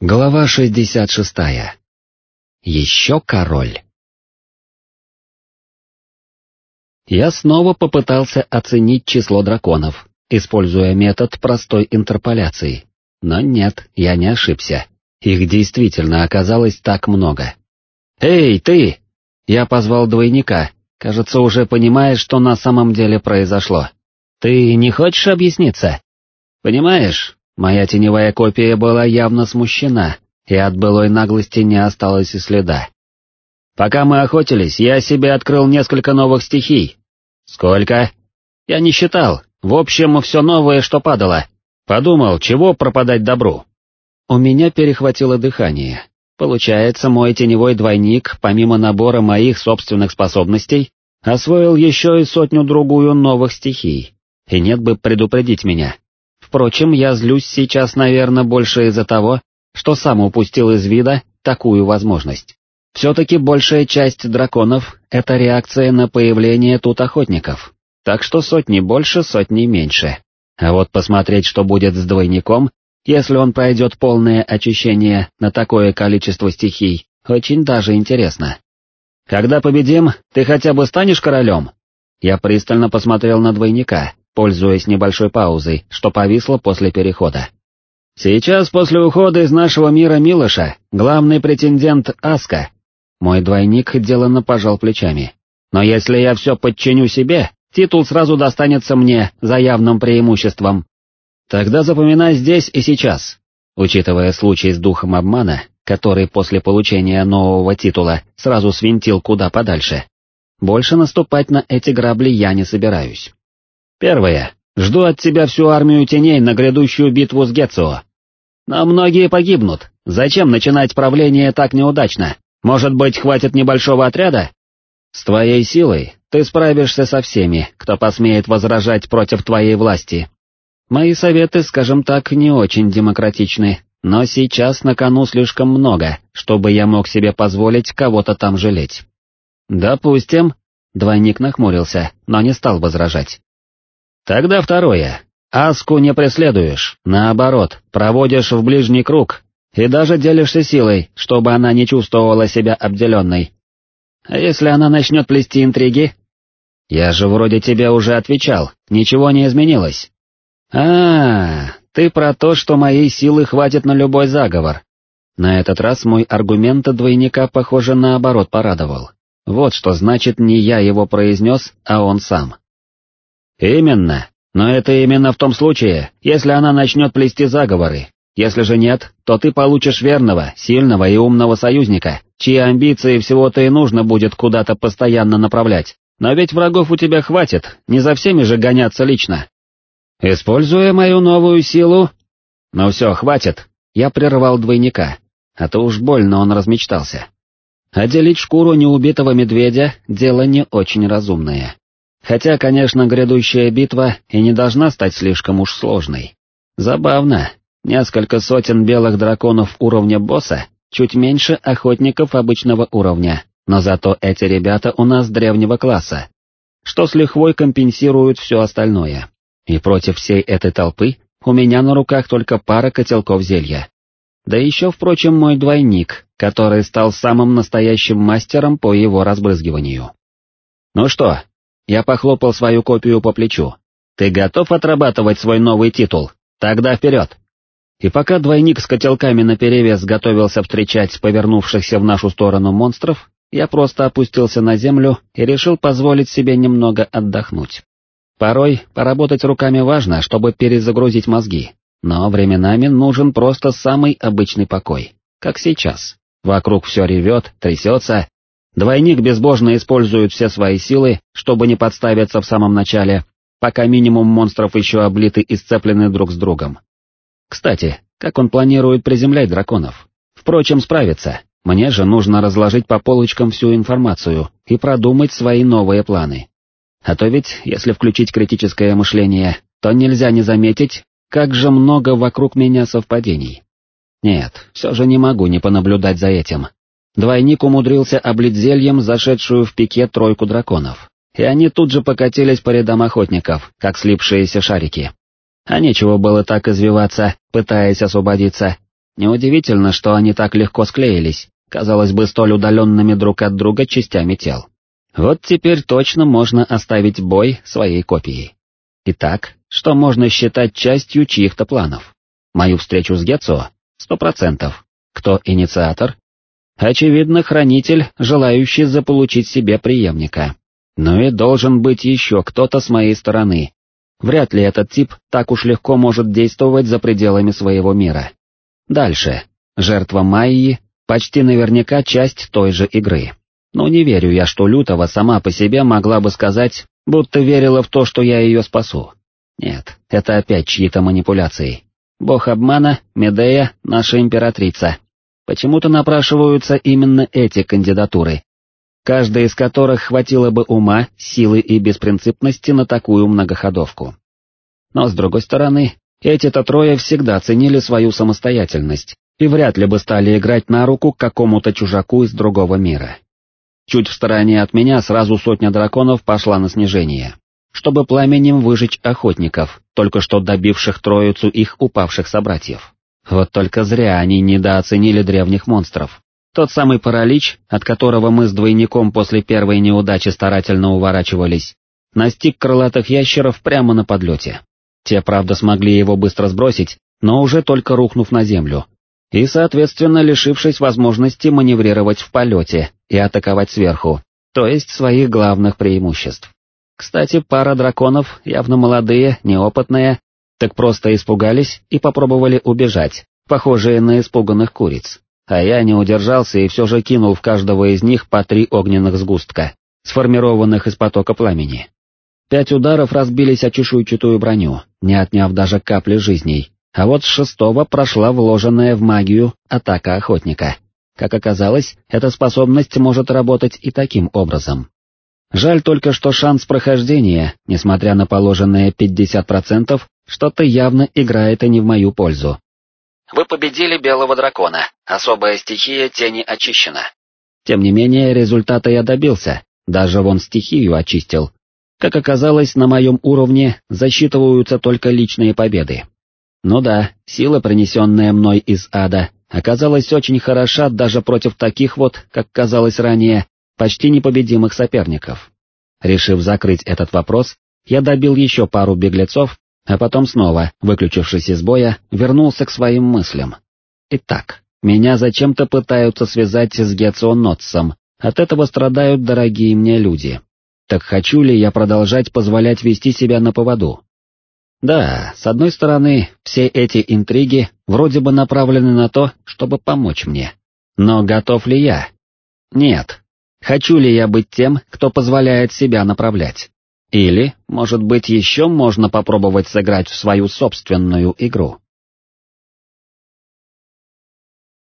Глава 66. Еще король. Я снова попытался оценить число драконов, используя метод простой интерполяции. Но нет, я не ошибся. Их действительно оказалось так много. «Эй, ты!» Я позвал двойника, кажется, уже понимаешь, что на самом деле произошло. «Ты не хочешь объясниться?» «Понимаешь, Моя теневая копия была явно смущена, и от былой наглости не осталось и следа. Пока мы охотились, я себе открыл несколько новых стихий. Сколько? Я не считал, в общем, все новое, что падало. Подумал, чего пропадать добру. У меня перехватило дыхание. Получается, мой теневой двойник, помимо набора моих собственных способностей, освоил еще и сотню-другую новых стихий. И нет бы предупредить меня. Впрочем, я злюсь сейчас, наверное, больше из-за того, что сам упустил из вида такую возможность. Все-таки большая часть драконов — это реакция на появление тут охотников, так что сотни больше, сотни меньше. А вот посмотреть, что будет с двойником, если он пройдет полное очищение на такое количество стихий, очень даже интересно. Когда победим, ты хотя бы станешь королем? Я пристально посмотрел на двойника, пользуясь небольшой паузой, что повисло после перехода. «Сейчас, после ухода из нашего мира Милоша, главный претендент Аска». Мой двойник деланно пожал плечами. «Но если я все подчиню себе, титул сразу достанется мне за явным преимуществом. Тогда запоминай здесь и сейчас». Учитывая случай с духом обмана, который после получения нового титула сразу свинтил куда подальше, больше наступать на эти грабли я не собираюсь. Первое. Жду от тебя всю армию теней на грядущую битву с Гетсуо. Но многие погибнут. Зачем начинать правление так неудачно? Может быть, хватит небольшого отряда? С твоей силой ты справишься со всеми, кто посмеет возражать против твоей власти. Мои советы, скажем так, не очень демократичны, но сейчас на кону слишком много, чтобы я мог себе позволить кого-то там жалеть. Допустим. Двойник нахмурился, но не стал возражать. Тогда второе. Аску не преследуешь, наоборот, проводишь в ближний круг и даже делишься силой, чтобы она не чувствовала себя обделенной. А если она начнет плести интриги? Я же вроде тебе уже отвечал, ничего не изменилось. А, -а, а, ты про то, что моей силы хватит на любой заговор. На этот раз мой аргумент двойника, похоже, наоборот порадовал. Вот что значит не я его произнес, а он сам. «Именно. Но это именно в том случае, если она начнет плести заговоры. Если же нет, то ты получишь верного, сильного и умного союзника, чьи амбиции всего-то и нужно будет куда-то постоянно направлять. Но ведь врагов у тебя хватит, не за всеми же гоняться лично. Используя мою новую силу... Ну все, хватит. Я прервал двойника, а то уж больно он размечтался. Отделить шкуру неубитого медведя — дело не очень разумное. Хотя, конечно, грядущая битва и не должна стать слишком уж сложной. Забавно, несколько сотен белых драконов уровня босса, чуть меньше охотников обычного уровня, но зато эти ребята у нас древнего класса, что с лихвой компенсируют все остальное. И против всей этой толпы у меня на руках только пара котелков зелья. Да еще, впрочем, мой двойник, который стал самым настоящим мастером по его разбрызгиванию. Ну что, я похлопал свою копию по плечу. «Ты готов отрабатывать свой новый титул? Тогда вперед!» И пока двойник с котелками наперевес готовился встречать повернувшихся в нашу сторону монстров, я просто опустился на землю и решил позволить себе немного отдохнуть. Порой поработать руками важно, чтобы перезагрузить мозги, но временами нужен просто самый обычный покой, как сейчас. Вокруг все ревет, трясется, Двойник безбожно использует все свои силы, чтобы не подставиться в самом начале, пока минимум монстров еще облиты и сцеплены друг с другом. Кстати, как он планирует приземлять драконов? Впрочем, справится. Мне же нужно разложить по полочкам всю информацию и продумать свои новые планы. А то ведь, если включить критическое мышление, то нельзя не заметить, как же много вокруг меня совпадений. Нет, все же не могу не понаблюдать за этим. Двойник умудрился облить зельем зашедшую в пике тройку драконов, и они тут же покатились по рядам охотников, как слипшиеся шарики. А нечего было так извиваться, пытаясь освободиться. Неудивительно, что они так легко склеились, казалось бы, столь удаленными друг от друга частями тел. Вот теперь точно можно оставить бой своей копией. Итак, что можно считать частью чьих-то планов? Мою встречу с Гетсо? Сто процентов. Кто инициатор? Очевидно, хранитель, желающий заполучить себе преемника. Ну и должен быть еще кто-то с моей стороны. Вряд ли этот тип так уж легко может действовать за пределами своего мира. Дальше. Жертва Майи почти наверняка часть той же игры. Но не верю я, что Лютова сама по себе могла бы сказать, будто верила в то, что я ее спасу. Нет, это опять чьи-то манипуляции. Бог обмана, Медея, наша императрица. Почему-то напрашиваются именно эти кандидатуры, каждая из которых хватило бы ума, силы и беспринципности на такую многоходовку. Но с другой стороны, эти-то трое всегда ценили свою самостоятельность и вряд ли бы стали играть на руку какому-то чужаку из другого мира. Чуть в стороне от меня сразу сотня драконов пошла на снижение, чтобы пламенем выжечь охотников, только что добивших троицу их упавших собратьев. Вот только зря они недооценили древних монстров. Тот самый паралич, от которого мы с двойником после первой неудачи старательно уворачивались, настиг крылатых ящеров прямо на подлете. Те, правда, смогли его быстро сбросить, но уже только рухнув на землю, и, соответственно, лишившись возможности маневрировать в полете и атаковать сверху, то есть своих главных преимуществ. Кстати, пара драконов, явно молодые, неопытные, так просто испугались и попробовали убежать, похожие на испуганных куриц. А я не удержался и все же кинул в каждого из них по три огненных сгустка, сформированных из потока пламени. Пять ударов разбились о чешуйчатую броню, не отняв даже капли жизней, а вот с шестого прошла вложенная в магию атака охотника. Как оказалось, эта способность может работать и таким образом. Жаль только, что шанс прохождения, несмотря на положенные 50%, что-то явно играет и не в мою пользу. Вы победили белого дракона, особая стихия тени очищена. Тем не менее, результата я добился, даже вон стихию очистил. Как оказалось, на моем уровне засчитываются только личные победы. Ну да, сила, принесенная мной из ада, оказалась очень хороша даже против таких вот, как казалось ранее, почти непобедимых соперников. Решив закрыть этот вопрос, я добил еще пару беглецов а потом снова, выключившись из боя, вернулся к своим мыслям. Итак, меня зачем-то пытаются связать с Нотсом, от этого страдают дорогие мне люди. Так хочу ли я продолжать позволять вести себя на поводу? Да, с одной стороны, все эти интриги вроде бы направлены на то, чтобы помочь мне. Но готов ли я? Нет. Хочу ли я быть тем, кто позволяет себя направлять? Или, может быть, еще можно попробовать сыграть в свою собственную игру.